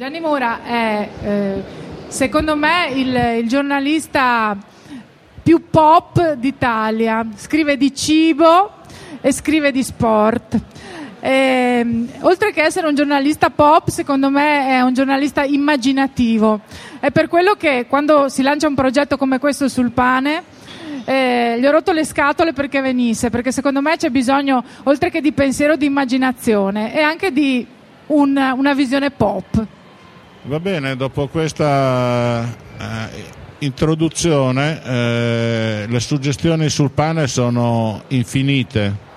Gianni Mura è, eh, secondo me, il, il giornalista più pop d'Italia. Scrive di cibo e scrive di sport. E, oltre che essere un giornalista pop, secondo me è un giornalista immaginativo. È per quello che quando si lancia un progetto come questo sul pane, eh, gli ho rotto le scatole perché venisse, perché secondo me c'è bisogno, oltre che di pensiero, di immaginazione e anche di un, una visione pop. Va bene, dopo questa eh, introduzione eh, le suggestioni sul pane sono infinite.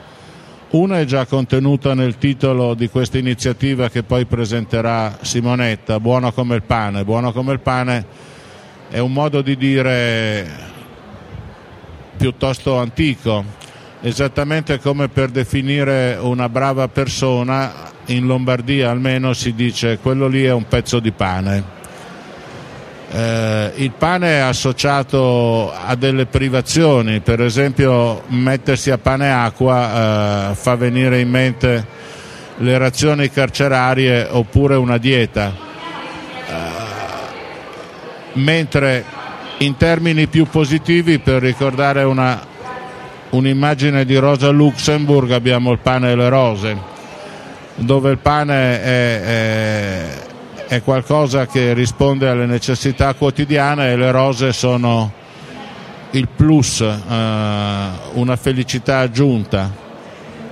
Una è già contenuta nel titolo di questa iniziativa che poi presenterà Simonetta, Buono come il pane. Buono come il pane è un modo di dire piuttosto antico, esattamente come per definire una brava persona, in Lombardia almeno si dice quello lì è un pezzo di pane. Eh, il pane è associato a delle privazioni, per esempio mettersi a pane e acqua eh, fa venire in mente le razioni carcerarie oppure una dieta, eh, mentre in termini più positivi per ricordare una, un'immagine di Rosa Luxemburg abbiamo il pane e le rose, dove il pane è, è è qualcosa che risponde alle necessità quotidiane e le rose sono il plus, eh, una felicità aggiunta.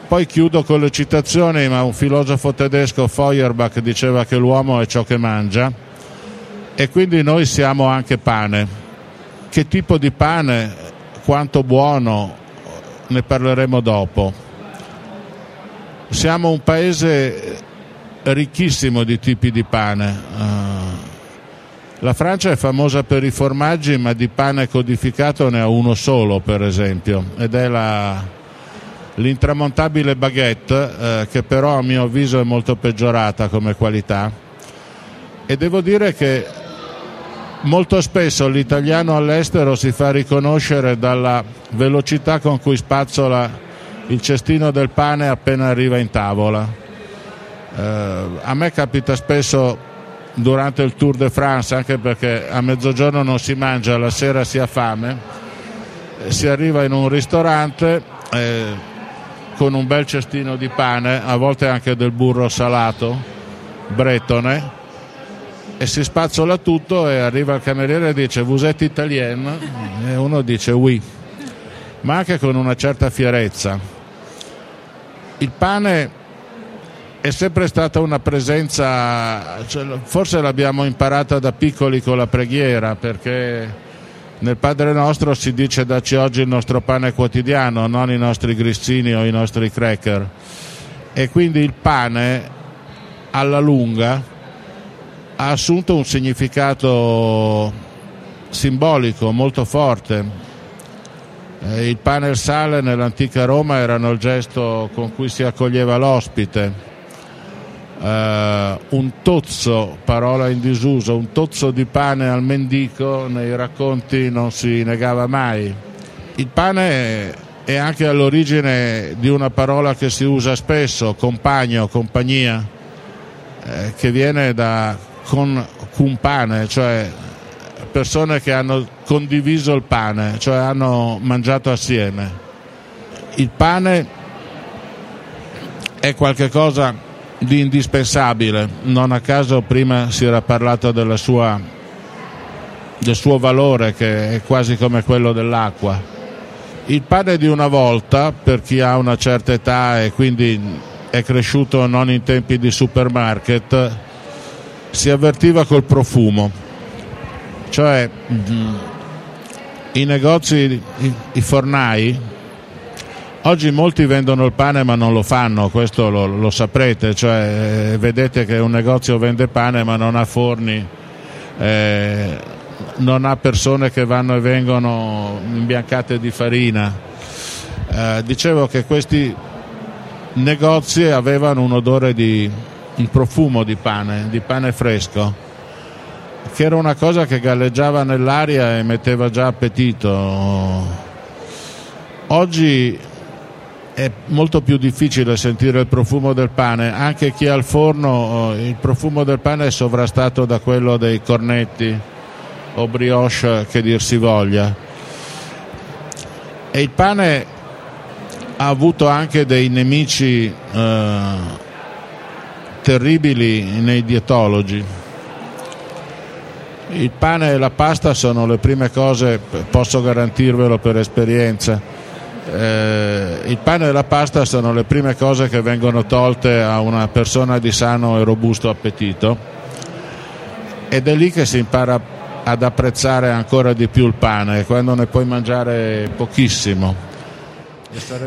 Poi chiudo con le citazioni, ma un filosofo tedesco, Feuerbach, diceva che l'uomo è ciò che mangia e quindi noi siamo anche pane. Che tipo di pane, quanto buono, ne parleremo dopo. Siamo un paese ricchissimo di tipi di pane. Uh, la Francia è famosa per i formaggi, ma di pane codificato ne ha uno solo, per esempio, ed è la, l'intramontabile baguette, eh, che però a mio avviso è molto peggiorata come qualità. E devo dire che molto spesso l'italiano all'estero si fa riconoscere dalla velocità con cui spazzola il cestino del pane appena arriva in tavola eh, a me capita spesso durante il Tour de France, anche perché a mezzogiorno non si mangia, la sera si ha fame, si arriva in un ristorante eh, con un bel cestino di pane, a volte anche del burro salato, bretone, e si spazzola tutto e arriva il cameriere e dice vous italien? E uno dice oui, ma anche con una certa fierezza. Il pane è sempre stata una presenza, cioè, forse l'abbiamo imparata da piccoli con la preghiera, perché nel Padre nostro si dice dacci oggi il nostro pane quotidiano, non i nostri grissini o i nostri cracker. E quindi il pane alla lunga ha assunto un significato simbolico molto forte. Eh, il pane e il sale nell'antica Roma erano il gesto con cui si accoglieva l'ospite Uh, un tozzo, parola in disuso, un tozzo di pane al mendico nei racconti non si negava mai. Il pane è anche all'origine di una parola che si usa spesso, compagno, compagnia, eh, che viene da con, cumpane, cioè persone che hanno condiviso il pane, cioè hanno mangiato assieme. Il pane è qualcosa di indispensabile, non a caso prima si era parlato sua, del suo valore che è quasi come quello dell'acqua. Il pane di una volta, per chi ha una certa età e quindi è cresciuto non in tempi di supermarket, si avvertiva col profumo, cioè i negozi, i, i fornai Oggi molti vendono il pane ma non lo fanno, questo lo, lo saprete, cioè, eh, vedete che un negozio vende pane ma non ha forni, eh, non ha persone che vanno e vengono imbiancate di farina. Eh, dicevo che questi negozi avevano un odore di un profumo di pane, di pane fresco, che era una cosa che galleggiava nell'aria e metteva già appetito. Oggi è molto più difficile sentire il profumo del pane, anche chi ha il forno, il profumo del pane è sovrastato da quello dei cornetti o brioche che dir si voglia. E il pane ha avuto anche dei nemici eh, terribili nei dietologi. Il pane e la pasta sono le prime cose, posso garantirvelo per esperienza, eh, il pane e la pasta sono le prime cose che vengono tolte a una persona di sano e robusto appetito ed è lì che si impara ad apprezzare ancora di più il pane quando ne puoi mangiare pochissimo.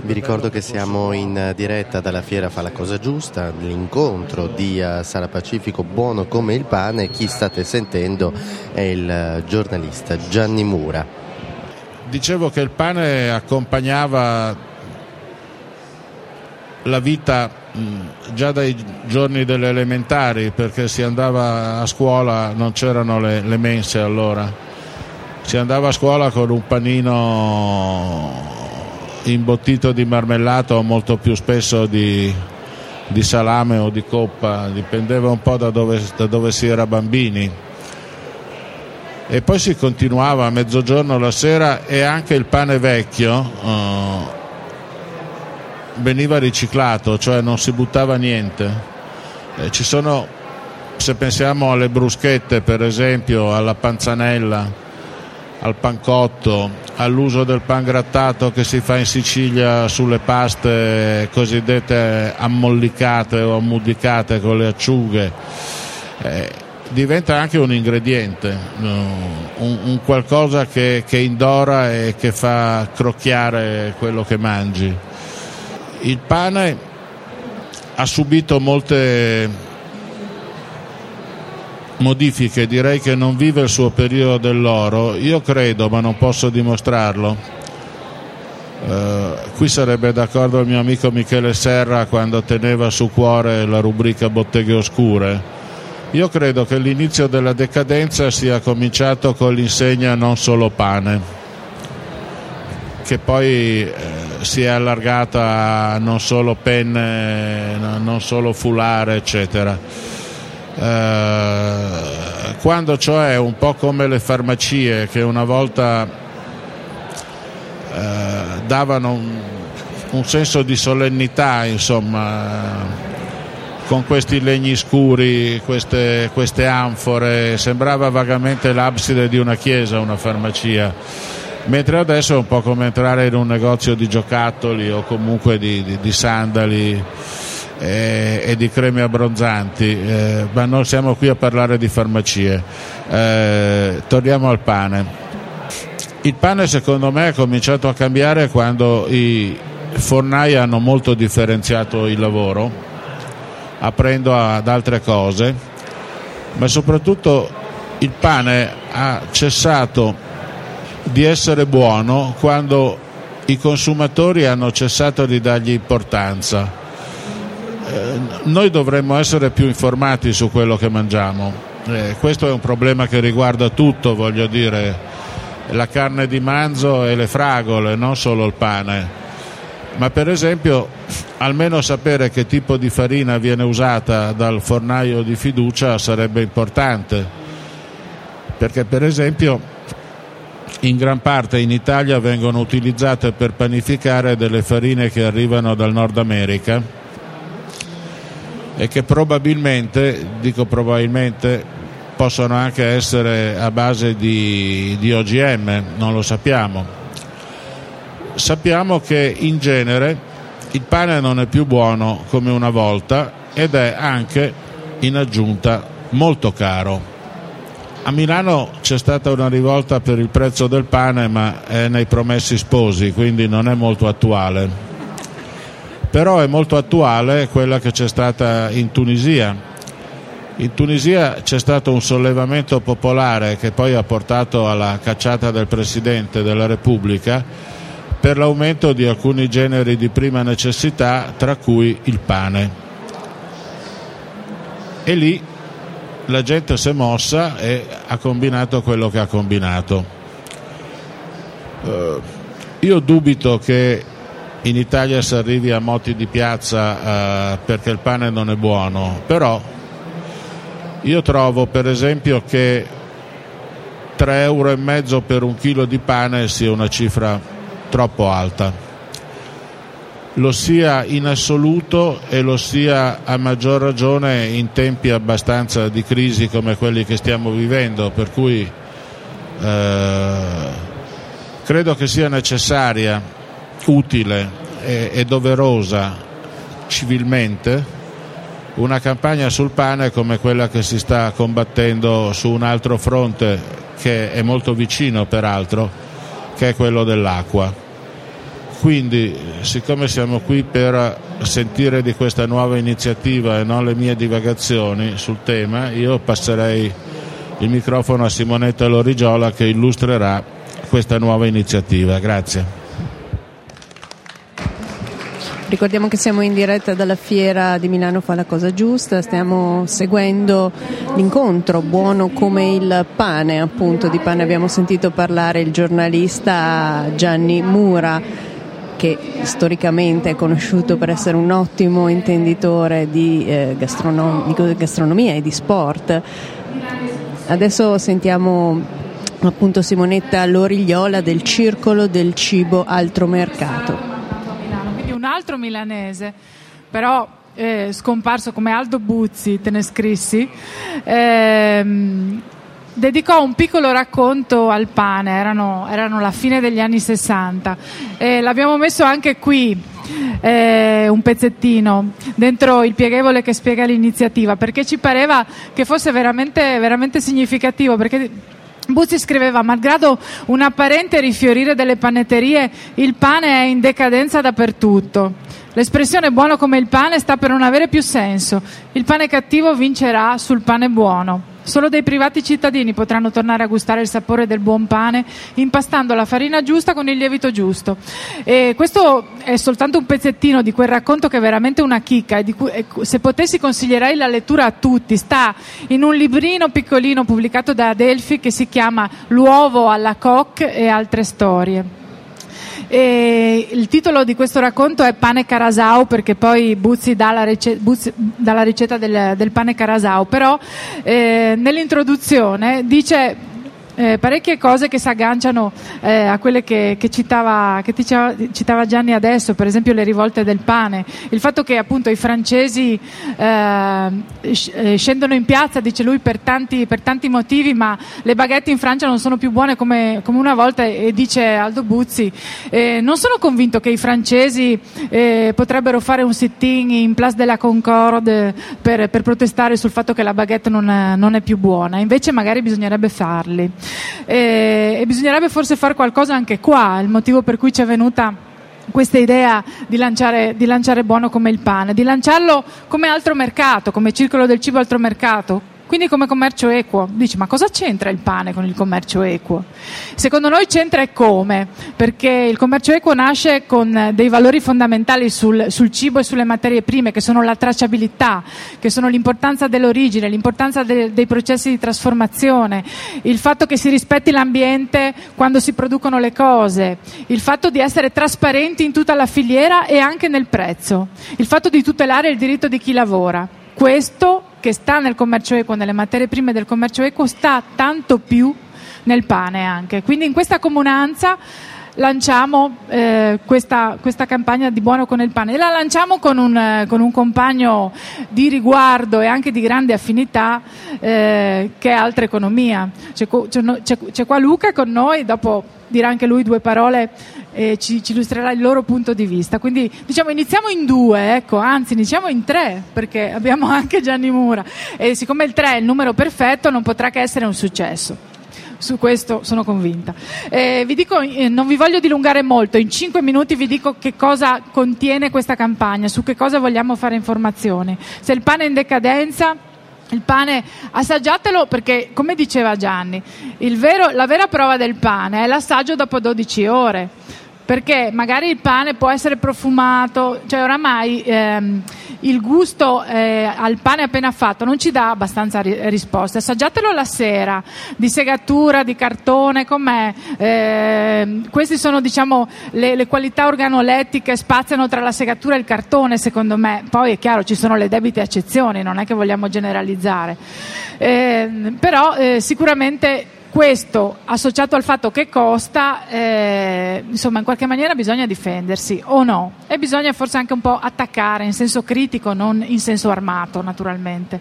Vi ricordo che siamo in diretta dalla Fiera Fa la Cosa Giusta, l'incontro di eh, Sala Pacifico Buono come il pane. Chi state sentendo è il giornalista Gianni Mura dicevo che il pane accompagnava la vita già dai giorni delle elementari perché si andava a scuola, non c'erano le, le mense allora, si andava a scuola con un panino imbottito di marmellato molto più spesso di, di salame o di coppa, dipendeva un po' da dove, da dove si era bambini e poi si continuava a mezzogiorno la sera e anche il pane vecchio uh, veniva riciclato, cioè non si buttava niente. Eh, ci sono, se pensiamo alle bruschette per esempio, alla panzanella, al pancotto, all'uso del pan grattato che si fa in Sicilia sulle paste cosiddette ammollicate o ammudicate con le acciughe. Eh, diventa anche un ingrediente, un, un qualcosa che, che, indora e che fa crocchiare quello che mangi. Il pane ha subito molte modifiche, direi che non vive il suo periodo dell'oro, io credo, ma non posso dimostrarlo. Uh, qui sarebbe d'accordo il mio amico Michele Serra quando teneva su cuore la rubrica Botteghe Oscure io credo che l'inizio della decadenza sia cominciato con l'insegna non solo pane, che poi eh, si è allargata a non solo penne, non solo fulare, eccetera. Eh, quando cioè un po' come le farmacie che una volta eh, davano un, un senso di solennità, insomma con questi legni scuri, queste, queste anfore, sembrava vagamente l'abside di una chiesa, una farmacia. Mentre adesso è un po' come entrare in un negozio di giocattoli o comunque di, di, di sandali e, e, di creme abbronzanti, eh, ma non siamo qui a parlare di farmacie. Eh, torniamo al pane. Il pane secondo me è cominciato a cambiare quando i fornai hanno molto differenziato il lavoro aprendo ad altre cose, ma soprattutto il pane ha cessato di essere buono quando i consumatori hanno cessato di dargli importanza. Eh, noi dovremmo essere più informati su quello che mangiamo. Eh, questo è un problema che riguarda tutto, voglio dire, la carne di manzo e le fragole, non solo il pane. Ma per esempio almeno sapere che tipo di farina viene usata dal fornaio di fiducia sarebbe importante, perché per esempio in gran parte in Italia vengono utilizzate per panificare delle farine che arrivano dal Nord America e che probabilmente, dico probabilmente, possono anche essere a base di, di OGM, non lo sappiamo sappiamo che in genere il pane non è più buono come una volta ed è anche in aggiunta molto caro. A Milano c'è stata una rivolta per il prezzo del pane, ma è nei promessi sposi, quindi non è molto attuale. Però è molto attuale quella che c'è stata in Tunisia. In Tunisia c'è stato un sollevamento popolare che poi ha portato alla cacciata del Presidente della Repubblica per l'aumento di alcuni generi di prima necessità, tra cui il pane. E lì la gente si è mossa e ha combinato quello che ha combinato. Uh, io dubito che in Italia si arrivi a moti di piazza eh, perché il pane non è buono, però io trovo per esempio che 3 euro e mezzo per un chilo di pane sia una cifra troppo alta. Lo sia in assoluto e lo sia a maggior ragione in tempi abbastanza di crisi come quelli che stiamo vivendo, per cui eh, credo che sia necessaria, utile e, e doverosa civilmente una campagna sul pane come quella che si sta combattendo su un altro fronte che è molto vicino peraltro, che è quello dell'acqua. Quindi, siccome siamo qui per sentire di questa nuova iniziativa e non le mie divagazioni sul tema, io passerei il microfono a Simonetta Lorigiola che illustrerà questa nuova iniziativa. Grazie. Ricordiamo che siamo in diretta dalla fiera di Milano fa la cosa giusta, stiamo seguendo l'incontro buono come il pane, appunto di pane. Abbiamo sentito parlare il giornalista Gianni Mura che storicamente è conosciuto per essere un ottimo intenditore di, eh, gastronom- di gastronomia e di sport. Adesso sentiamo appunto Simonetta Lorigliola del Circolo del Cibo Altro Mercato un altro milanese, però eh, scomparso come Aldo Buzzi, te ne scrissi, ehm, dedicò un piccolo racconto al pane, erano, erano la fine degli anni 60 e l'abbiamo messo anche qui. Eh, un pezzettino dentro il pieghevole che spiega l'iniziativa perché ci pareva che fosse veramente, veramente significativo perché Buzzi scriveva, malgrado un apparente rifiorire delle panetterie, il pane è in decadenza dappertutto. L'espressione buono come il pane sta per non avere più senso. Il pane cattivo vincerà sul pane buono. Solo dei privati cittadini potranno tornare a gustare il sapore del buon pane impastando la farina giusta con il lievito giusto. E questo è soltanto un pezzettino di quel racconto che è veramente una chicca e, cui, se potessi consiglierei la lettura a tutti. Sta in un librino piccolino pubblicato da Adelphi che si chiama L'uovo alla coque e altre storie. E il titolo di questo racconto è Pane Carasau perché poi Buzzi dà la, ricetta, Buzzi dà la ricetta del, del, pane Carasau, però eh, nell'introduzione dice eh, parecchie cose che si agganciano eh, a quelle che, che, citava, che citava, citava, Gianni adesso, per esempio le rivolte del pane, il fatto che appunto i francesi eh, eh, scendono in piazza, dice lui, per tanti, per tanti, motivi, ma le baguette in Francia non sono più buone come, come una volta e dice Aldo Buzzi, eh, non sono convinto che i francesi eh, potrebbero fare un sit-in in Place de la Concorde per, per, protestare sul fatto che la baguette non non è più buona, invece magari bisognerebbe farli. E, e bisognerebbe forse fare qualcosa anche qua, il motivo per cui ci è venuta questa idea di lanciare, di lanciare buono come il pane, di lanciarlo come altro mercato, come circolo del cibo altro mercato, quindi come commercio equo. Dici, ma cosa c'entra il pane con il commercio equo? Secondo noi c'entra e come, perché il commercio equo nasce con dei valori fondamentali sul, sul cibo e sulle materie prime, che sono la tracciabilità, che sono l'importanza dell'origine, l'importanza de, dei processi di trasformazione, il fatto che si rispetti l'ambiente quando si producono le cose, il fatto di essere trasparenti in tutta la filiera e anche nel prezzo, il fatto di tutelare il diritto di chi lavora. Questo che sta nel commercio equo, nelle materie prime del commercio equo, sta tanto più nel pane anche. Quindi in questa comunanza lanciamo eh, questa, questa, campagna di buono con il pane e la lanciamo con un, eh, con un compagno di riguardo e anche di grande affinità eh, che è Altra Economia. C'è, c'è, c'è, qua Luca con noi, dopo dirà anche lui due parole e ci, ci, illustrerà il loro punto di vista. Quindi diciamo iniziamo in due, ecco, anzi iniziamo in tre, perché abbiamo anche Gianni Mura e siccome il tre è il numero perfetto non potrà che essere un successo. Su questo sono convinta. Eh, vi dico, eh, non vi voglio dilungare molto, in cinque minuti vi dico che cosa contiene questa campagna, su che cosa vogliamo fare informazioni. Se il pane è in decadenza, il pane assaggiatelo perché, come diceva Gianni, vero, la vera prova del pane è l'assaggio dopo 12 ore perché magari il pane può essere profumato, cioè oramai ehm, il gusto eh, al pane appena fatto non ci dà abbastanza ri- risposte. Assaggiatelo la sera, di segatura, di cartone, com'è? Eh, queste sono diciamo le, le, qualità organolettiche, spaziano tra la segatura e il cartone secondo me. Poi è chiaro ci sono le debite eccezioni, non è che vogliamo generalizzare. Eh, però eh, sicuramente questo associato al fatto che costa, eh, insomma, in qualche maniera bisogna difendersi o no? E bisogna forse anche un po' attaccare in senso critico, non in senso armato, naturalmente.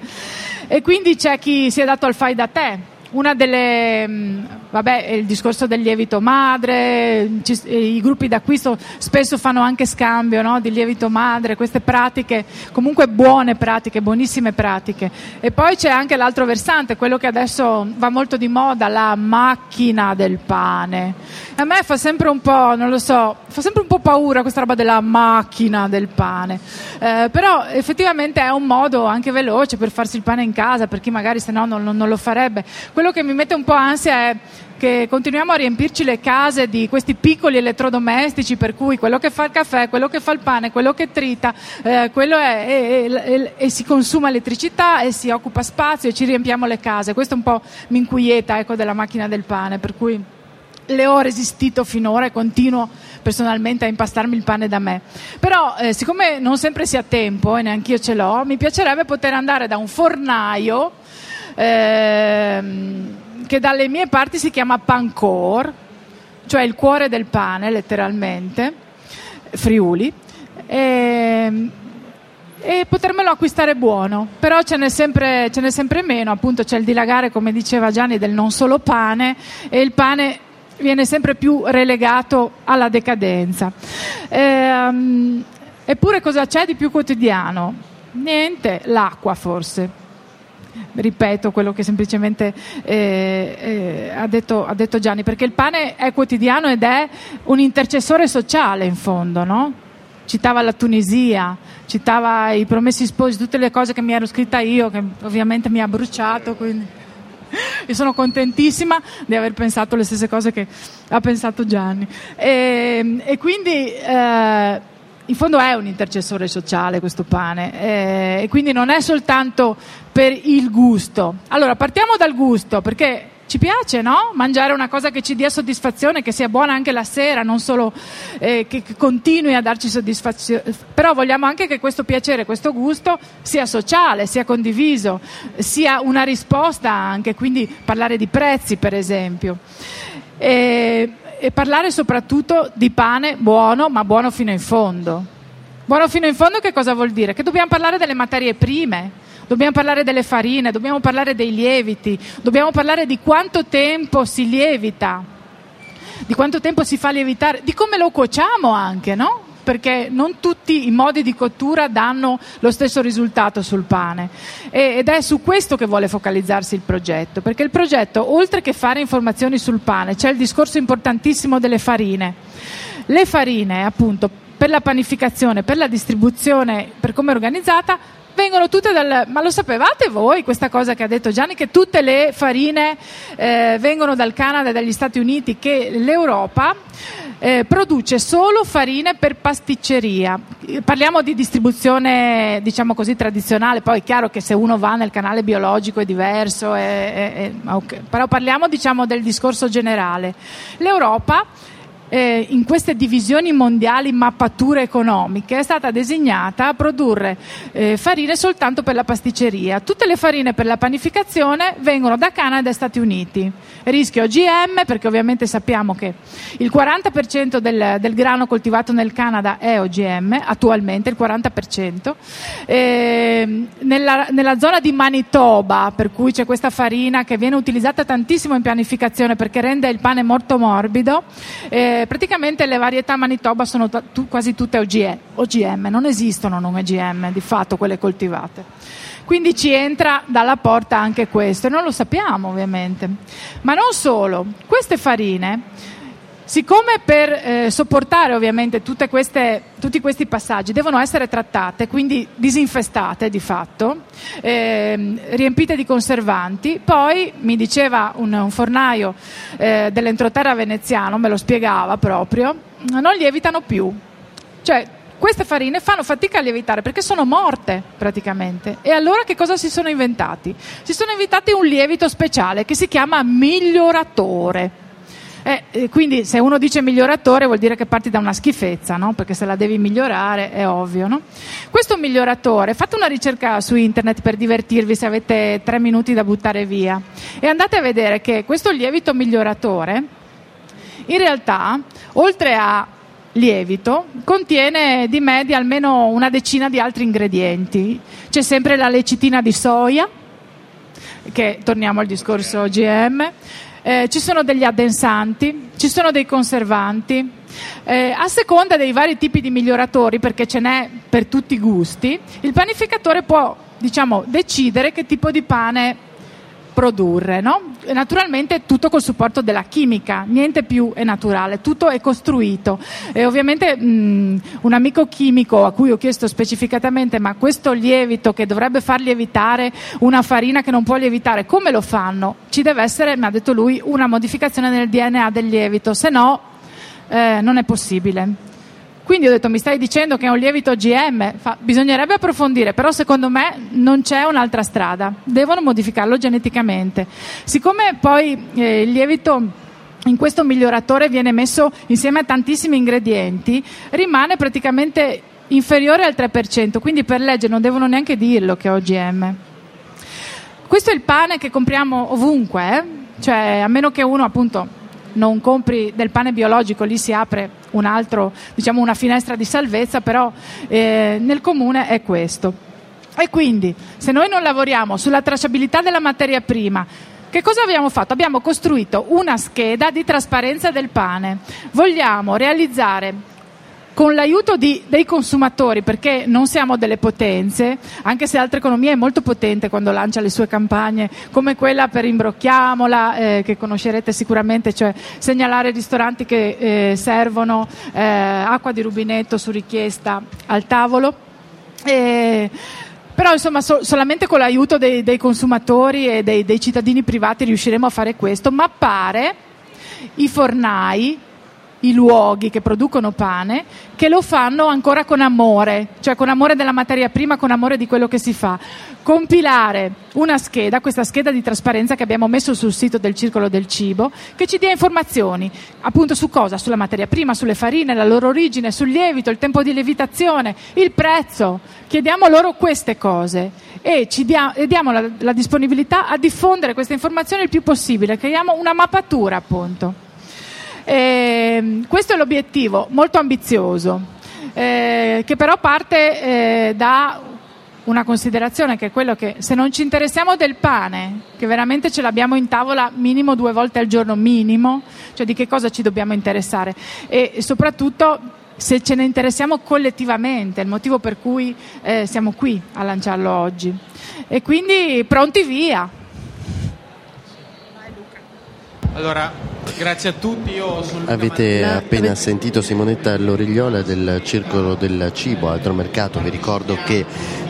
E quindi c'è chi si è dato al fai da te una delle, mm, vabbè, il discorso del lievito madre, ci, i gruppi d'acquisto spesso fanno anche scambio no, di lievito madre, queste pratiche, comunque buone pratiche, buonissime pratiche. E poi c'è anche l'altro versante, quello che adesso va molto di moda, la macchina del pane. A me fa sempre un po', non lo so, fa sempre un po' paura questa roba della macchina del pane. Eh, però effettivamente è un modo anche veloce per farsi il pane in casa, per chi magari se no non, non lo farebbe. Quello che mi mette un po' ansia è che continuiamo a riempirci le case di questi piccoli elettrodomestici per cui quello che fa il caffè, quello che fa il pane, quello che trita, eh, quello è, e, e, e, si consuma elettricità e si occupa spazio e ci riempiamo le case. Questo un po' mi inquieta ecco, della macchina del pane, per cui le ho resistito finora e continuo personalmente a impastarmi il pane da me. Però, eh, siccome non sempre si ha tempo e neanche io ce l'ho, mi piacerebbe poter andare da un fornaio ehm, che dalle mie parti si chiama pancor, cioè il cuore del pane, letteralmente, Friuli. E, ehm, e potermelo acquistare buono, però ce n'è, sempre, ce n'è sempre meno, appunto c'è il dilagare, come diceva Gianni, del non solo pane e il pane viene sempre più relegato alla decadenza. Ehm, eppure cosa c'è di più quotidiano? Niente, l'acqua forse. Ripeto quello che semplicemente eh, eh, ha, detto, ha, detto, Gianni, perché il pane è quotidiano ed è un intercessore sociale in fondo, no? Citava la Tunisia, citava i promessi sposi, tutte le cose che mi ero scritta io, che ovviamente mi ha bruciato. Quindi e sono contentissima di aver pensato le stesse cose che ha pensato Gianni. E, e quindi eh, in fondo è un intercessore sociale questo pane eh, e quindi non è soltanto per il gusto. Allora partiamo dal gusto perché ci piace, no? Mangiare una cosa che ci dia soddisfazione, che sia buona anche la sera, non solo eh, che, continui a darci soddisfazione. Però vogliamo anche che questo piacere, questo gusto sia sociale, sia condiviso, sia una risposta anche, quindi parlare di prezzi, per esempio. E, e parlare soprattutto di pane buono, ma buono fino in fondo. Buono fino in fondo che cosa vuol dire? Che dobbiamo parlare delle materie prime dobbiamo parlare delle farine, dobbiamo parlare dei lieviti, dobbiamo parlare di quanto tempo si lievita, di quanto tempo si fa lievitare, di come lo cuociamo anche, no? Perché non tutti i modi di cottura danno lo stesso risultato sul pane ed è su questo che vuole focalizzarsi il progetto, perché il progetto oltre che fare informazioni sul pane c'è il discorso importantissimo delle farine. Le farine appunto per la panificazione, per la distribuzione, per come è organizzata, vengono tutte dal... Ma lo sapevate voi questa cosa che ha detto Gianni, che tutte le farine eh, vengono dal Canada e dagli Stati Uniti, che l'Europa eh, produce solo farine per pasticceria. Parliamo di distribuzione, diciamo così, tradizionale, poi è chiaro che se uno va nel canale biologico è diverso, è, è, è, okay. però parliamo diciamo, del discorso generale. L'Europa eh, in queste divisioni mondiali mappature economiche è stata designata a produrre eh, farine soltanto per la pasticceria. Tutte le farine per la panificazione vengono da Canada e Stati Uniti. Rischio OGM perché ovviamente sappiamo che il 40% del, del grano coltivato nel Canada è OGM, attualmente il 40%. Eh, nella, nella zona di Manitoba, per cui c'è questa farina che viene utilizzata tantissimo in pianificazione perché rende il pane molto morbido, eh, praticamente le varietà Manitoba sono t- quasi tutte OGM, OGM, non esistono non OGM di fatto quelle coltivate. Quindi ci entra dalla porta anche questo e non lo sappiamo ovviamente. Ma non solo, queste farine Siccome per eh, sopportare ovviamente queste, tutti questi passaggi devono essere trattate, quindi disinfestate di fatto, eh, riempite di conservanti, poi mi diceva un, un fornaio eh, dell'entroterra veneziano, me lo spiegava proprio, non lievitano più. Cioè, queste farine fanno fatica a lievitare perché sono morte praticamente. E allora che cosa si sono inventati? Si sono inventati un lievito speciale che si chiama miglioratore. Eh, quindi se uno dice miglioratore vuol dire che parti da una schifezza, no? perché se la devi migliorare è ovvio. No? Questo miglioratore, fate una ricerca su internet per divertirvi se avete tre minuti da buttare via e andate a vedere che questo lievito miglioratore in realtà oltre a lievito contiene di media almeno una decina di altri ingredienti. C'è sempre la lecitina di soia, che torniamo al discorso GM, eh, ci sono degli addensanti, ci sono dei conservanti. Eh, a seconda dei vari tipi di miglioratori, perché ce n'è per tutti i gusti, il panificatore può diciamo, decidere che tipo di pane produrre, no? Naturalmente tutto col supporto della chimica, niente più è naturale, tutto è costruito. E ovviamente mh, un amico chimico a cui ho chiesto specificatamente ma questo lievito che dovrebbe far lievitare una farina che non può lievitare, come lo fanno? Ci deve essere, mi ha detto lui, una modificazione nel DNA del lievito, se no eh, non è possibile. Quindi ho detto, mi stai dicendo che è un lievito GM? Fa, bisognerebbe approfondire, però secondo me non c'è un'altra strada, devono modificarlo geneticamente. Siccome poi eh, il lievito in questo miglioratore viene messo insieme a tantissimi ingredienti, rimane praticamente inferiore al 3%, quindi per legge non devono neanche dirlo che è OGM. Questo è il pane che compriamo ovunque, eh? cioè a meno che uno appunto non compri del pane biologico, lì si apre un altro, diciamo una finestra di salvezza, però eh, nel comune è questo. E quindi, se noi non lavoriamo sulla tracciabilità della materia prima, che cosa abbiamo fatto? Abbiamo costruito una scheda di trasparenza del pane. Vogliamo realizzare con l'aiuto di, dei consumatori, perché non siamo delle potenze, anche se l'altra economia è molto potente quando lancia le sue campagne, come quella per Imbrocchiamola, eh, che conoscerete sicuramente, cioè segnalare ristoranti che eh, servono eh, acqua di rubinetto su richiesta al tavolo. E, però insomma so, solamente con l'aiuto dei, dei consumatori e dei, dei cittadini privati riusciremo a fare questo, ma pare i fornai i luoghi che producono pane, che lo fanno ancora con amore, cioè con amore della materia prima, con amore di quello che si fa. Compilare una scheda, questa scheda di trasparenza che abbiamo messo sul sito del Circolo del Cibo, che ci dia informazioni appunto su cosa? Sulla materia prima, sulle farine, la loro origine, sul lievito, il tempo di lievitazione, il prezzo. Chiediamo loro queste cose e dia- e diamo la, la disponibilità a diffondere queste informazioni il più possibile, creiamo una mappatura appunto. Eh, questo è l'obiettivo, molto ambizioso, eh, che però parte eh, da una considerazione che è quello che se non ci interessiamo del pane, che veramente ce l'abbiamo in tavola minimo due volte al giorno, minimo, cioè di che cosa ci dobbiamo interessare e, e soprattutto se ce ne interessiamo collettivamente, il motivo per cui eh, siamo qui a lanciarlo oggi. E quindi pronti via. Allora, grazie a tutti. Avete appena sentito Simonetta Lorigliola del Circolo del Cibo, altro mercato. Vi ricordo che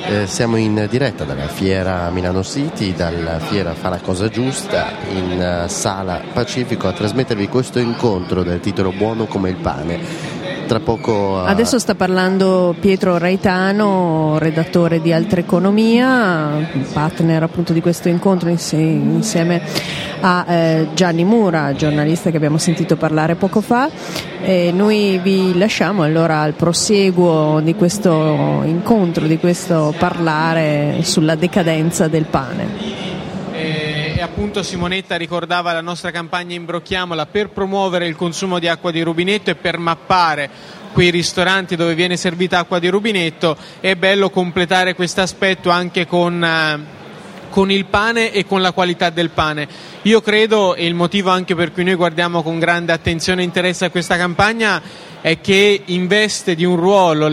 eh, siamo in diretta dalla fiera Milano City, dalla fiera Fa la cosa giusta, in uh, sala Pacifico a trasmettervi questo incontro del titolo Buono come il pane tra poco. Uh... Adesso sta parlando Pietro Raitano, redattore di Altra Economia, partner appunto di questo incontro insieme a eh, Gianni Mura, giornalista che abbiamo sentito parlare poco fa. E noi vi lasciamo allora al prosieguo di questo incontro, di questo parlare sulla decadenza del pane appunto Simonetta ricordava la nostra campagna Imbrocchiamola per promuovere il consumo di acqua di rubinetto e per mappare quei ristoranti dove viene servita acqua di rubinetto, è bello completare questo aspetto anche con, uh, con il pane e con la qualità del pane. Io credo, e il motivo anche per cui noi guardiamo con grande attenzione e interesse a questa campagna, è che investe di un ruolo,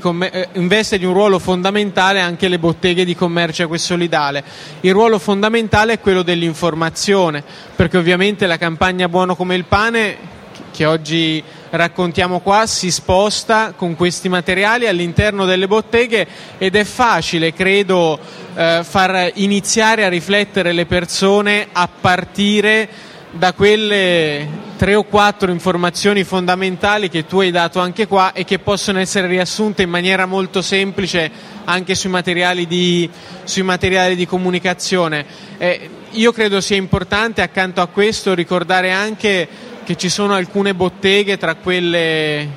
commer- eh, investe di un ruolo fondamentale anche le botteghe di commercio acqua solidale. Il ruolo fondamentale è quello dell'informazione, perché ovviamente la campagna Buono come il pane, che oggi raccontiamo qua, si sposta con questi materiali all'interno delle botteghe ed è facile, credo, eh, far iniziare a riflettere le persone a partire da quelle tre o quattro informazioni fondamentali che tu hai dato anche qua e che possono essere riassunte in maniera molto semplice anche sui materiali di, sui materiali di comunicazione. Eh, io credo sia importante accanto a questo ricordare anche che ci sono alcune botteghe tra quelle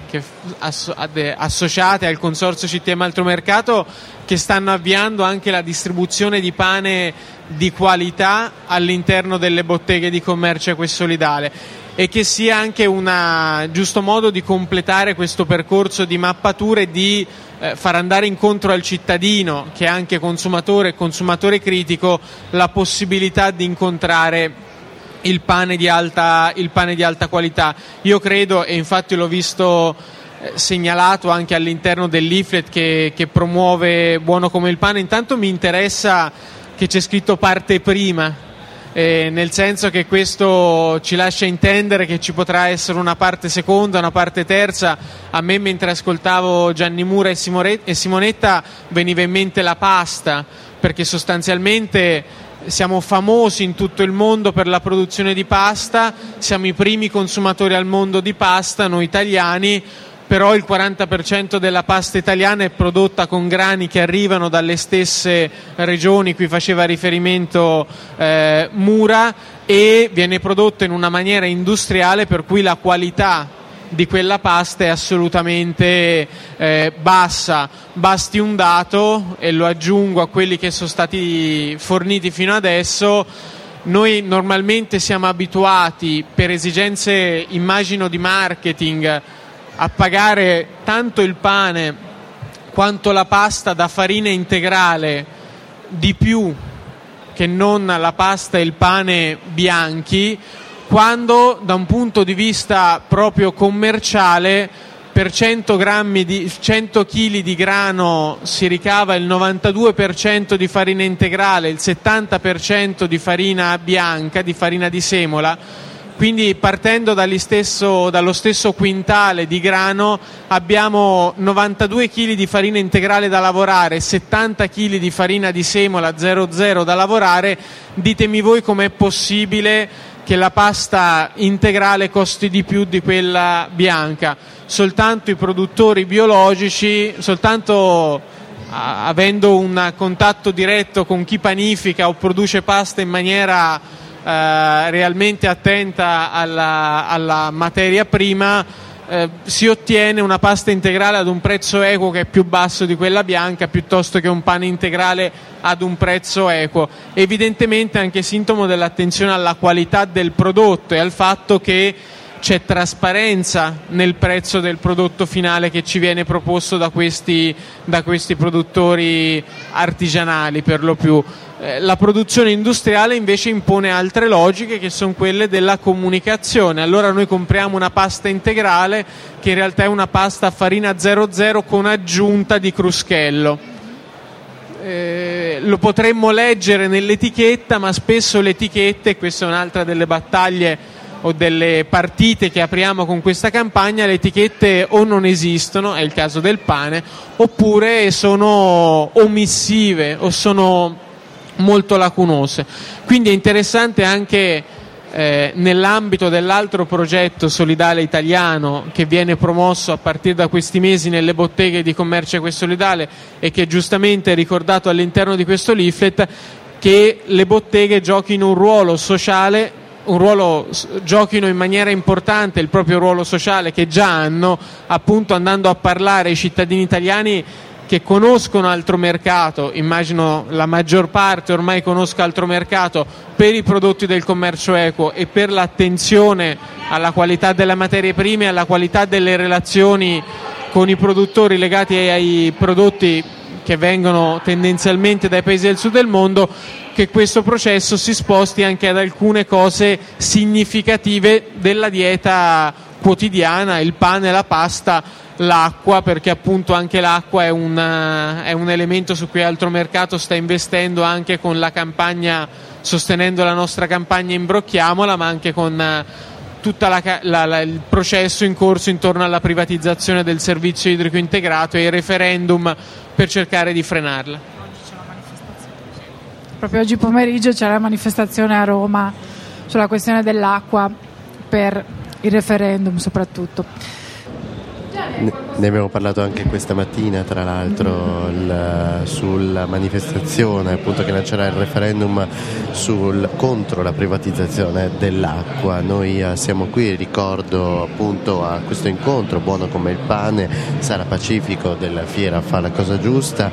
asso- associate al consorzio CTM Altro Mercato che stanno avviando anche la distribuzione di pane di qualità all'interno delle botteghe di commercio equo solidale. E che sia anche un giusto modo di completare questo percorso di mappatura e di eh, far andare incontro al cittadino, che è anche consumatore e consumatore critico, la possibilità di incontrare il pane di alta, pane di alta qualità. Io credo, e infatti l'ho visto eh, segnalato anche all'interno del leaflet che, che promuove Buono come il pane, intanto mi interessa che c'è scritto parte prima eh, nel senso che questo ci lascia intendere che ci potrà essere una parte seconda, una parte terza. A me mentre ascoltavo Gianni Mura e Simonetta veniva in mente la pasta, perché sostanzialmente siamo famosi in tutto il mondo per la produzione di pasta, siamo i primi consumatori al mondo di pasta, noi italiani però il 40% della pasta italiana è prodotta con grani che arrivano dalle stesse regioni, qui faceva riferimento eh, Mura, e viene prodotta in una maniera industriale per cui la qualità di quella pasta è assolutamente eh, bassa. Basti un dato, e lo aggiungo a quelli che sono stati forniti fino adesso, noi normalmente siamo abituati per esigenze, immagino, di marketing, a pagare tanto il pane quanto la pasta da farina integrale di più che non la pasta e il pane bianchi, quando da un punto di vista proprio commerciale per 100, di, 100 kg di grano si ricava il 92% di farina integrale, il 70% di farina bianca, di farina di semola, quindi partendo stesso, dallo stesso quintale di grano abbiamo 92 kg di farina integrale da lavorare, 70 kg di farina di semola 00 da lavorare, ditemi voi com'è possibile che la pasta integrale costi di più di quella bianca. Soltanto i produttori biologici, soltanto avendo un contatto diretto con chi panifica o produce pasta in maniera eh, realmente attenta alla, alla materia prima, eh, si ottiene una pasta integrale ad un prezzo equo che è più basso di quella bianca piuttosto che un pane integrale ad un prezzo equo. Evidentemente anche sintomo dell'attenzione alla qualità del prodotto e al fatto che c'è trasparenza nel prezzo del prodotto finale che ci viene proposto da questi, da questi produttori artigianali per lo più. Eh, la produzione industriale invece impone altre logiche che sono quelle della comunicazione. Allora noi compriamo una pasta integrale che in realtà è una pasta a farina 00 con aggiunta di cruschello. Eh, lo potremmo leggere nell'etichetta, ma spesso le etichette, questa è un'altra delle battaglie o delle partite che apriamo con questa campagna, le etichette o non esistono, è il caso del pane, oppure sono omissive o sono molto lacunose. Quindi è interessante anche eh, nell'ambito dell'altro progetto solidale italiano che viene promosso a partire da questi mesi nelle botteghe di commercio equo solidale e che giustamente è ricordato all'interno di questo leaflet che le botteghe giochino un ruolo sociale un ruolo, giochino in maniera importante il proprio ruolo sociale che già hanno, appunto andando a parlare ai cittadini italiani che conoscono altro mercato, immagino la maggior parte ormai conosca altro mercato per i prodotti del commercio equo e per l'attenzione alla qualità delle materie prime alla qualità delle relazioni con i produttori legati ai prodotti che vengono tendenzialmente dai paesi del sud del mondo, che questo processo si sposti anche ad alcune cose significative della dieta quotidiana, il pane, la pasta, l'acqua, perché appunto anche l'acqua è un, è un elemento su cui altro mercato sta investendo anche con la campagna, sostenendo la nostra campagna Imbrocchiamola, ma anche con tutto il processo in corso intorno alla privatizzazione del servizio idrico integrato e il referendum per cercare di frenarla. Proprio oggi pomeriggio c'è la manifestazione a Roma sulla questione dell'acqua per il referendum soprattutto. Ne abbiamo parlato anche questa mattina, tra l'altro, il, sulla manifestazione appunto, che lancerà il referendum sul, contro la privatizzazione dell'acqua. Noi eh, siamo qui, ricordo appunto a questo incontro, buono come il pane, Sala Pacifico della Fiera fa la cosa giusta.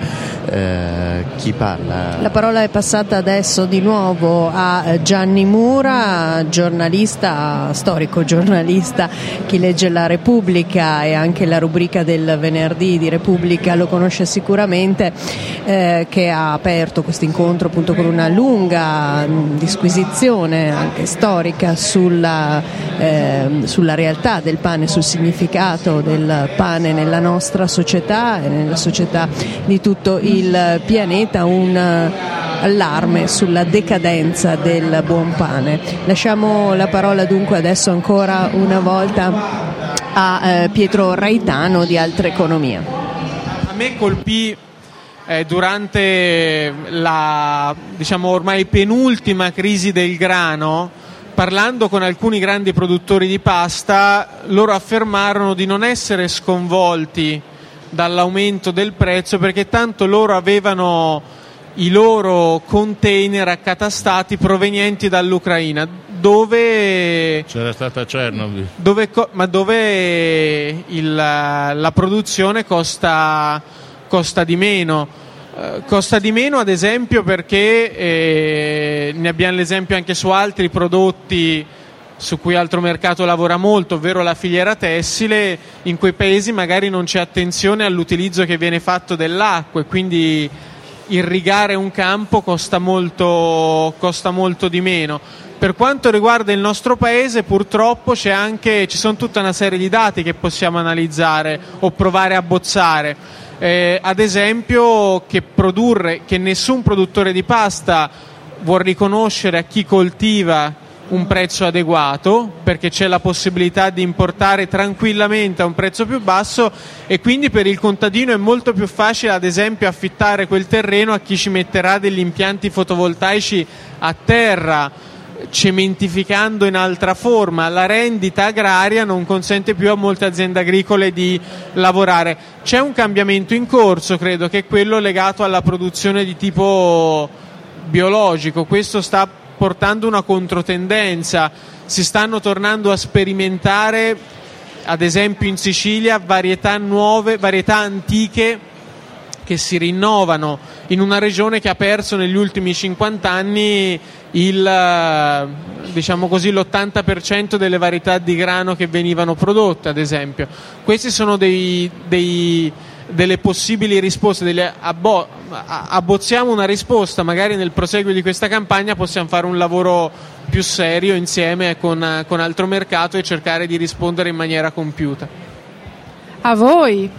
Eh, chi parla? La parola è passata adesso di nuovo a Gianni Mura, giornalista, storico giornalista, chi legge la Repubblica e anche la rubrica del venerdì di Repubblica lo conosce sicuramente, eh, che ha aperto questo incontro appunto con una lunga mh, disquisizione anche storica sulla, eh, sulla realtà del pane, sul significato del pane nella nostra società e nella società di tutto il pianeta. Un, allarme sulla decadenza del buon pane. Lasciamo la parola dunque adesso ancora una volta a eh, Pietro Raitano di Altre Economia. A me colpì eh, durante la diciamo ormai penultima crisi del grano, parlando con alcuni grandi produttori di pasta, loro affermarono di non essere sconvolti dall'aumento del prezzo perché tanto loro avevano i loro container accatastati provenienti dall'Ucraina dove c'era stata Chernobyl dove, ma dove il, la produzione costa, costa di meno eh, costa di meno ad esempio perché eh, ne abbiamo l'esempio anche su altri prodotti su cui altro mercato lavora molto, ovvero la filiera tessile, in quei paesi magari non c'è attenzione all'utilizzo che viene fatto dell'acqua e quindi irrigare un campo costa molto, costa molto di meno. Per quanto riguarda il nostro paese, purtroppo anche, ci sono tutta una serie di dati che possiamo analizzare o provare a bozzare. Eh, ad esempio, che, produrre, che nessun produttore di pasta vuol riconoscere a chi coltiva un prezzo adeguato perché c'è la possibilità di importare tranquillamente a un prezzo più basso e quindi per il contadino è molto più facile ad esempio affittare quel terreno a chi ci metterà degli impianti fotovoltaici a terra cementificando in altra forma, la rendita agraria non consente più a molte aziende agricole di lavorare. C'è un cambiamento in corso, credo, che è quello legato alla produzione di tipo biologico. Questo sta portando una controtendenza. Si stanno tornando a sperimentare, ad esempio in Sicilia, varietà nuove, varietà antiche che si rinnovano in una regione che ha perso negli ultimi 50 anni il, diciamo così, l'80% delle varietà di grano che venivano prodotte, ad esempio. Questi sono dei, dei, delle possibili risposte, delle abbo- abbozziamo una risposta, magari nel proseguo di questa campagna possiamo fare un lavoro più serio insieme con, con altro mercato e cercare di rispondere in maniera compiuta. A voi.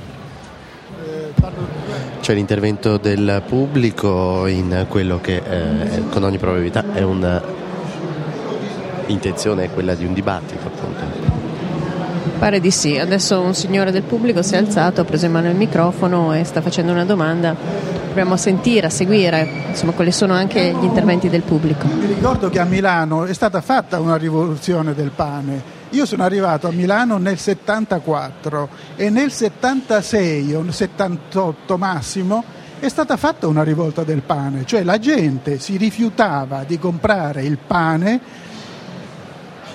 C'è l'intervento del pubblico in quello che eh, con ogni probabilità è un'intenzione, è quella di un dibattito appunto. Pare di sì, adesso un signore del pubblico si è alzato, ha preso in mano il microfono e sta facendo una domanda. Proviamo a sentire, a seguire, insomma, quali sono anche gli interventi del pubblico. Mi ricordo che a Milano è stata fatta una rivoluzione del pane io sono arrivato a Milano nel 74 e nel 76 o nel 78 massimo è stata fatta una rivolta del pane, cioè la gente si rifiutava di comprare il pane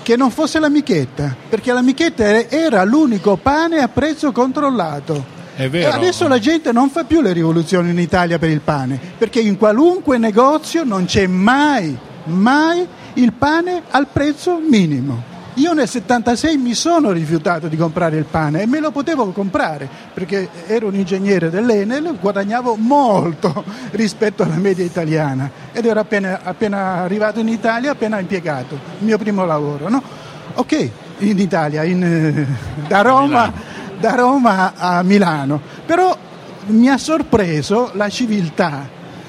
che non fosse la michetta, perché la michetta era l'unico pane a prezzo controllato. E adesso la gente non fa più le rivoluzioni in Italia per il pane, perché in qualunque negozio non c'è mai, mai il pane al prezzo minimo. Io nel 76 mi sono rifiutato di comprare il pane e me lo potevo comprare perché ero un ingegnere dell'Enel, guadagnavo molto rispetto alla media italiana ed ero appena, appena arrivato in Italia, appena impiegato, il mio primo lavoro. No? Ok, in Italia, in, eh, da, Roma, da Roma a Milano, però mi ha sorpreso la civiltà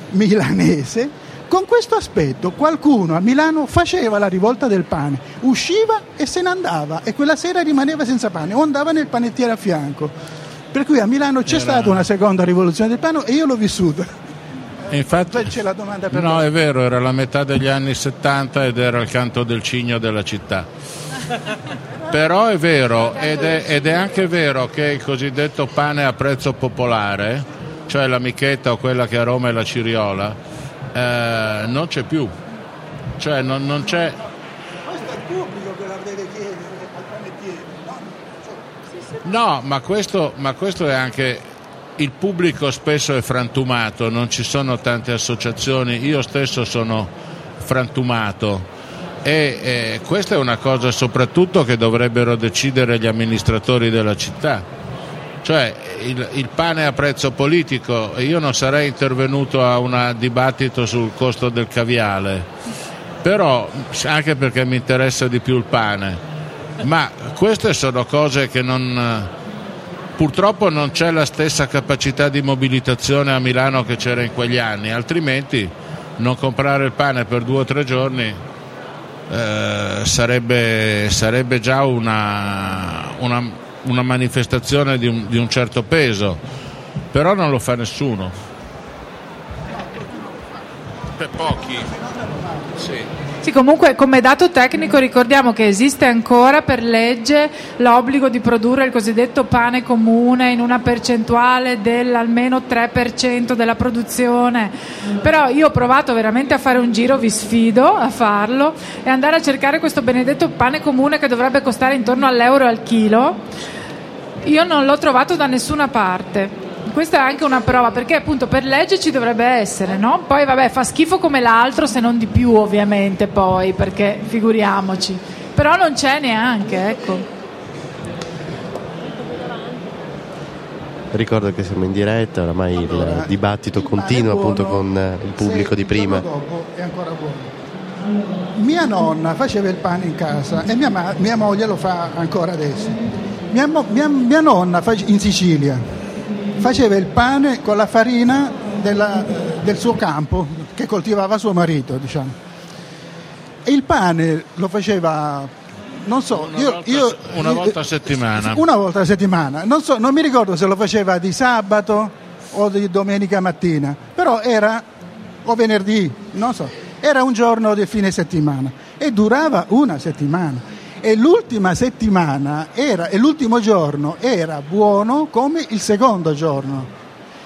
milanese con questo aspetto qualcuno a Milano faceva la rivolta del pane, usciva e se ne andava e quella sera rimaneva senza pane o andava nel panettiere a fianco. Per cui a Milano c'è Era... stata una seconda rivoluzione del pane e io l'ho vissuta. Infatti, c'è la domanda per No, voi. è vero, era la metà degli anni 70 ed era il canto del cigno della città. Però è vero, ed è, ed è anche vero che il cosiddetto pane a prezzo popolare, cioè la michetta o quella che a Roma è la ciriola, eh, non c'è più. Cioè non, non c'è... Questo è il pubblico che la deve chiedere al. No, ma questo, ma questo è anche il pubblico spesso è frantumato, non ci sono tante associazioni, io stesso sono frantumato e eh, questa è una cosa soprattutto che dovrebbero decidere gli amministratori della città. Cioè il, il pane a prezzo politico, io non sarei intervenuto a un dibattito sul costo del caviale, però anche perché mi interessa di più il pane, ma queste sono cose che non purtroppo non c'è la stessa capacità di mobilitazione a Milano che c'era in quegli anni, altrimenti non comprare il pane per due o tre giorni eh, sarebbe, sarebbe, già una, una, una manifestazione di un, di un certo peso, però non lo fa nessuno. Per pochi. Sì. Sì, comunque come dato tecnico ricordiamo che esiste ancora per legge l'obbligo di produrre il cosiddetto pane comune in una percentuale dell'almeno 3% della produzione. Però io ho provato veramente a fare un giro, vi sfido a farlo e andare a cercare questo benedetto pane comune che dovrebbe costare intorno all'euro al chilo. Io non l'ho trovato da nessuna parte questa è anche una prova perché appunto per legge ci dovrebbe essere, no? Poi vabbè fa schifo come l'altro se non di più ovviamente poi perché figuriamoci, però non c'è neanche, ecco. Ricordo che siamo in diretta, oramai il dibattito continua appunto con eh, il pubblico di prima. È ancora buono. Mia nonna faceva il pane in casa e mia, mia moglie lo fa ancora adesso. Mia, mia, mia nonna in Sicilia faceva il pane con la farina della, del suo campo che coltivava suo marito, diciamo. E il pane lo faceva, non so, una, io, volta, io, una volta a settimana. Una volta a settimana, non, so, non mi ricordo se lo faceva di sabato o di domenica mattina, però era, o venerdì, non so, era un giorno di fine settimana e durava una settimana e l'ultima settimana era, e l'ultimo giorno era buono come il secondo giorno.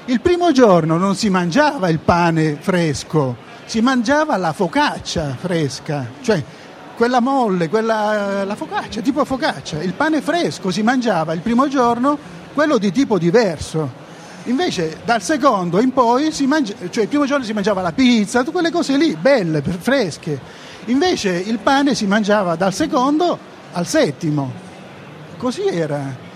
Il primo giorno non si mangiava il pane fresco, si mangiava la focaccia fresca, cioè quella molle, quella, la focaccia, tipo focaccia. Il pane fresco si mangiava il primo giorno, quello di tipo diverso. Invece dal secondo in poi, mangia, cioè il primo giorno si mangiava la pizza, tutte quelle cose lì, belle, fresche Invece il pane si mangiava dal secondo al settimo. Così era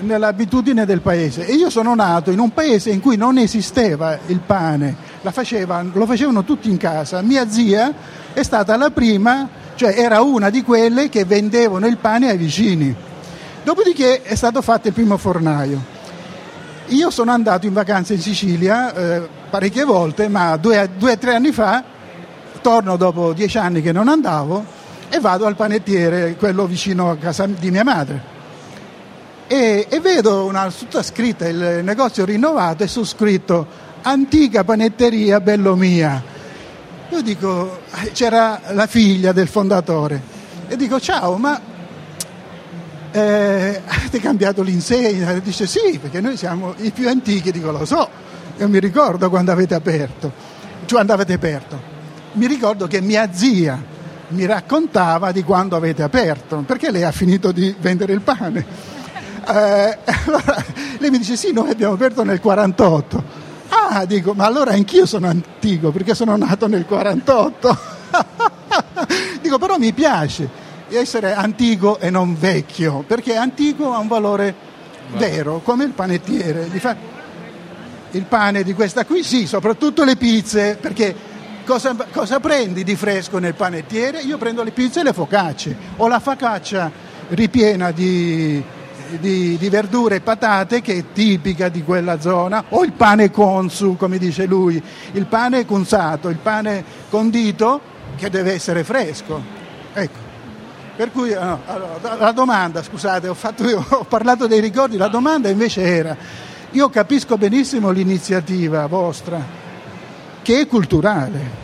nell'abitudine del paese. E io sono nato in un paese in cui non esisteva il pane, faceva, lo facevano tutti in casa. Mia zia è stata la prima, cioè era una di quelle che vendevano il pane ai vicini. Dopodiché è stato fatto il primo fornaio. Io sono andato in vacanza in Sicilia eh, parecchie volte, ma due o tre anni fa torno dopo dieci anni che non andavo e vado al panettiere, quello vicino a casa di mia madre. E, e vedo una tutta scritta il negozio rinnovato e su scritto antica panetteria bello mia. Io dico, c'era la figlia del fondatore e dico ciao, ma eh, avete cambiato l'insegna? E dice sì, perché noi siamo i più antichi, dico lo so, io mi ricordo quando avete aperto, cioè quando avete aperto mi ricordo che mia zia mi raccontava di quando avete aperto, perché lei ha finito di vendere il pane. Eh, allora, lei mi dice sì, noi abbiamo aperto nel 48. Ah, dico, ma allora anch'io sono antico perché sono nato nel 48. dico, però mi piace essere antico e non vecchio, perché antico ha un valore vero, come il panettiere. Il pane di questa qui, sì, soprattutto le pizze, perché Cosa, cosa, prendi di fresco nel panettiere? Io prendo le pizze e le focacce, o la focaccia ripiena di, di, di, verdure e patate che è tipica di quella zona, o il pane consu, come dice lui, il pane cunzato, il pane condito che deve essere fresco. Ecco. Per cui no, allora, la domanda, scusate, ho, fatto, ho parlato dei ricordi, la domanda invece era, io capisco benissimo l'iniziativa vostra, che è culturale.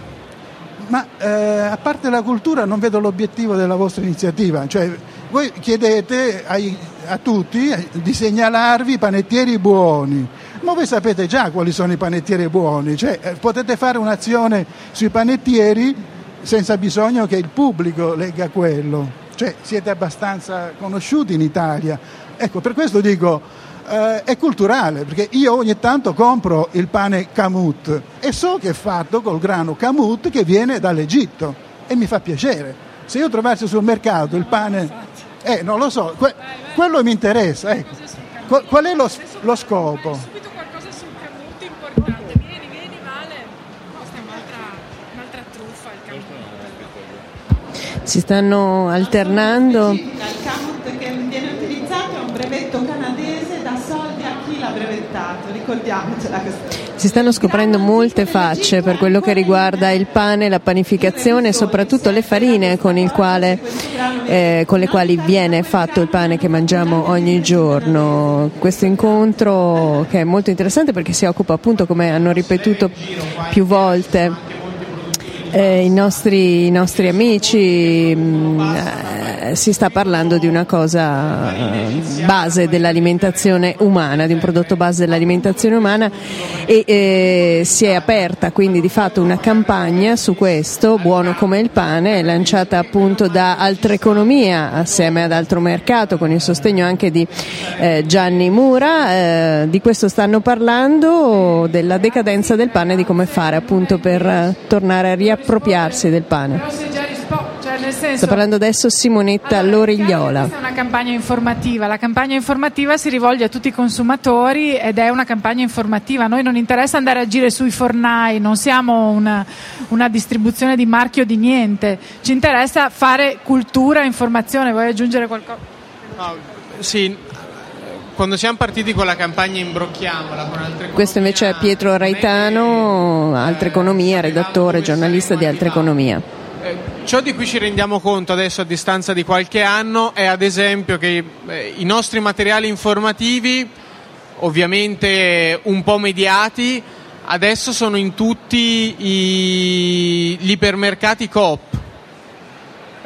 Ma eh, a parte la cultura non vedo l'obiettivo della vostra iniziativa, cioè Voi chiedete ai, a tutti di segnalarvi i panettieri buoni, ma voi sapete già quali sono i panettieri buoni, cioè, eh, potete fare un'azione sui panettieri senza bisogno che il pubblico legga quello, cioè, siete abbastanza conosciuti in Italia. Ecco, per questo dico, eh, è culturale, perché io ogni tanto compro il pane Kamut e so che è fatto col grano Kamut che viene dall'Egitto e mi fa piacere. Se io trovassi sul mercato il pane... Eh, non lo so, que- quello mi interessa. Ecco. Qual, qual è lo, lo scopo? Subito qualcosa sul Canut importante. Vieni, vieni, Vale. Questa è un'altra, un'altra truffa, il Canut. Si stanno alternando. Il Camut che viene utilizzato è un brevetto canadese da soldi a chi l'ha questa. Si stanno scoprendo molte facce per quello che riguarda il pane, la panificazione e soprattutto le farine con, il quale, eh, con le quali viene fatto il pane che mangiamo ogni giorno. Questo incontro che è molto interessante perché si occupa appunto, come hanno ripetuto più volte, eh, i, nostri, i, nostri, amici mh, eh, si sta parlando di una cosa eh, base dell'alimentazione umana, di un prodotto base dell'alimentazione umana e eh, si è aperta quindi di fatto una campagna su questo, buono come il pane, lanciata appunto da Altra Economia assieme ad Altro Mercato con il sostegno anche di eh, Gianni Mura, di questo stanno parlando, della decadenza del pane e di come fare appunto per tornare a riaprire appropriarsi del pane. Cioè, Sto parlando adesso Simonetta allora, Lorigliola. Questa è una campagna informativa. La campagna informativa si rivolge a tutti i consumatori ed è una campagna informativa. A noi non interessa andare a agire sui fornai, non siamo una, una distribuzione di marchio di niente. Ci interessa fare cultura e informazione. Vuoi aggiungere qualcosa? No, sì, quando siamo partiti con la campagna Imbrocchiamola con altre Questo invece è Pietro Raitano, Altra Economia, redattore, giornalista di Altra Economia. Eh, ciò di cui ci rendiamo conto adesso a distanza di qualche anno è ad esempio che eh, i nostri materiali informativi, ovviamente un po' mediati, adesso sono in tutti i, gli ipermercati Coop.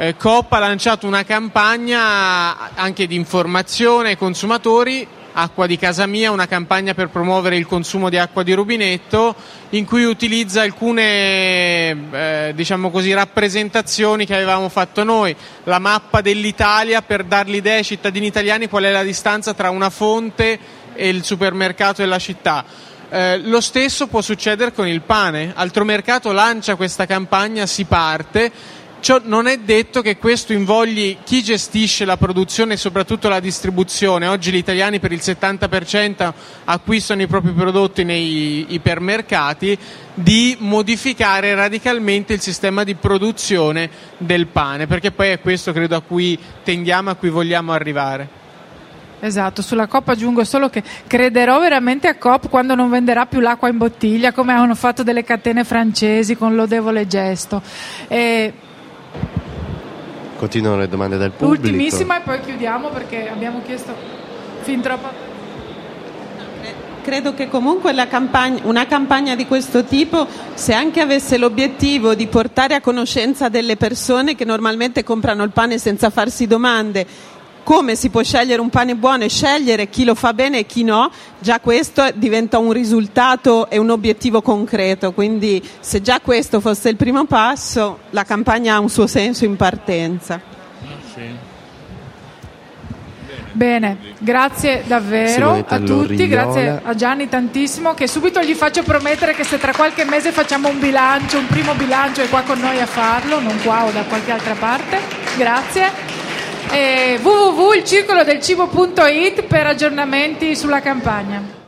Eh, Coop ha lanciato una campagna anche di informazione ai consumatori, Acqua di casa mia, una campagna per promuovere il consumo di acqua di rubinetto, in cui utilizza alcune eh, diciamo così, rappresentazioni che avevamo fatto noi, la mappa dell'Italia per dar l'idea ai cittadini italiani qual è la distanza tra una fonte e il supermercato e la città. Eh, lo stesso può succedere con il pane, altro mercato lancia questa campagna, si parte Ciò non è detto che questo invogli chi gestisce la produzione e soprattutto la distribuzione. Oggi gli italiani per il 70% acquistano i propri prodotti nei ipermercati di modificare radicalmente il sistema di produzione del pane, perché poi è questo credo a cui tendiamo, a cui vogliamo arrivare. Esatto, sulla Coop aggiungo solo che crederò veramente a Coop quando non venderà più l'acqua in bottiglia, come hanno fatto delle catene francesi con lodevole gesto. E Continuano le domande dal pubblico. L'ultimissima e poi chiudiamo perché abbiamo chiesto fin troppo. Credo che comunque campagna, una campagna di questo tipo, se anche avesse l'obiettivo di portare a conoscenza delle persone che normalmente comprano il pane senza farsi domande come si può scegliere un pane buono e scegliere chi lo fa bene e chi no, già questo diventa un risultato e un obiettivo concreto. Quindi se già questo fosse il primo passo, la campagna ha un suo senso in partenza. Bene, grazie davvero a tutti, grazie a Gianni tantissimo che subito gli faccio promettere che se tra qualche mese facciamo un bilancio, un primo bilancio è qua con noi a farlo, non qua o da qualche altra parte. Grazie e www.ilcircolodelcibo.it per aggiornamenti sulla campagna.